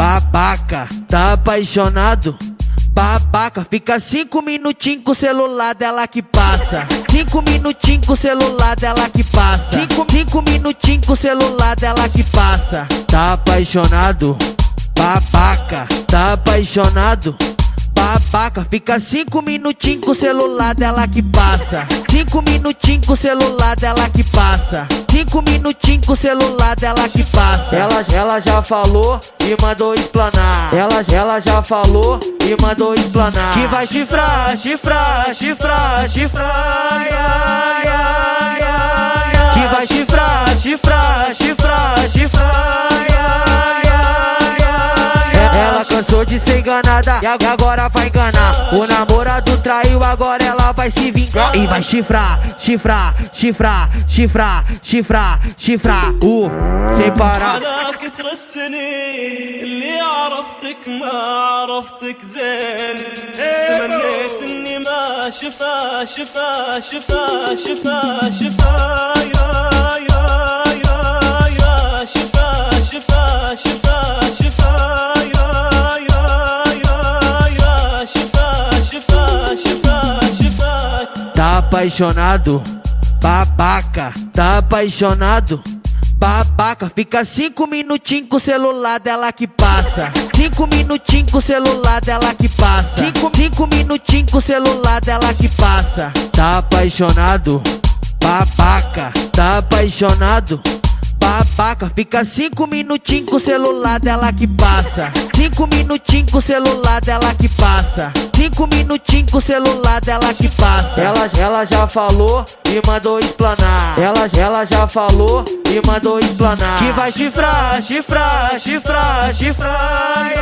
Babaca, tá apaixonado? Babaca, fica cinco minutinhos com o celular dela que passa. Cinco minutinhos com o celular dela que passa. Cinco, cinco minutinhos com o celular dela que passa. Tá apaixonado? Babaca, tá apaixonado? Babaca, fica cinco minutinhos com o celular dela que passa. Cinco minutinhos com o celular dela que passa. Cinco minutinhos com o celular dela que passa. Ela, ela já falou e mandou explanar. Ela, ela já falou e mandou explanar. Que vai chifrar, chifrar, chifrar, chifrar. enganada e agora vai enganar. O namorado traiu, agora ela vai se vingar. E vai chifrar, chifrar, chifrar, chifrar, chifrar, chifrar. Uh, sem parar. على كثر السنين اللي عرفتك ما عرفتك زين تمنيت اني ما شفا شفا شفا شفا شفا يا Tá apaixonado? Babaca, tá apaixonado? Babaca, fica cinco minutinhos com o celular dela que passa. Cinco minutinhos com o celular dela que passa. Cinco, cinco minutinhos com o celular dela que passa. Tá apaixonado? Babaca, tá apaixonado? Babaca, fica cinco minutinhos com o celular dela que passa. Cinco minutinhos com o celular dela que passa. Cinco minutinhos com o celular dela que passa. Ela, ela já falou e mandou explanar. Ela, ela já falou e mandou explanar. Que vai chifrar, chifrar, chifrar, chifrar.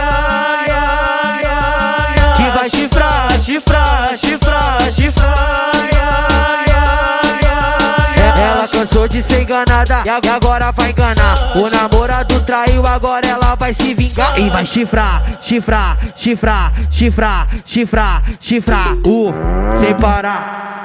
Cansou de ser enganada e ag- agora vai enganar. O namorado traiu, agora ela vai se vingar. E vai chifrar, chifrar, chifrar, chifrar, chifrar, chifrar. Uh, sem parar.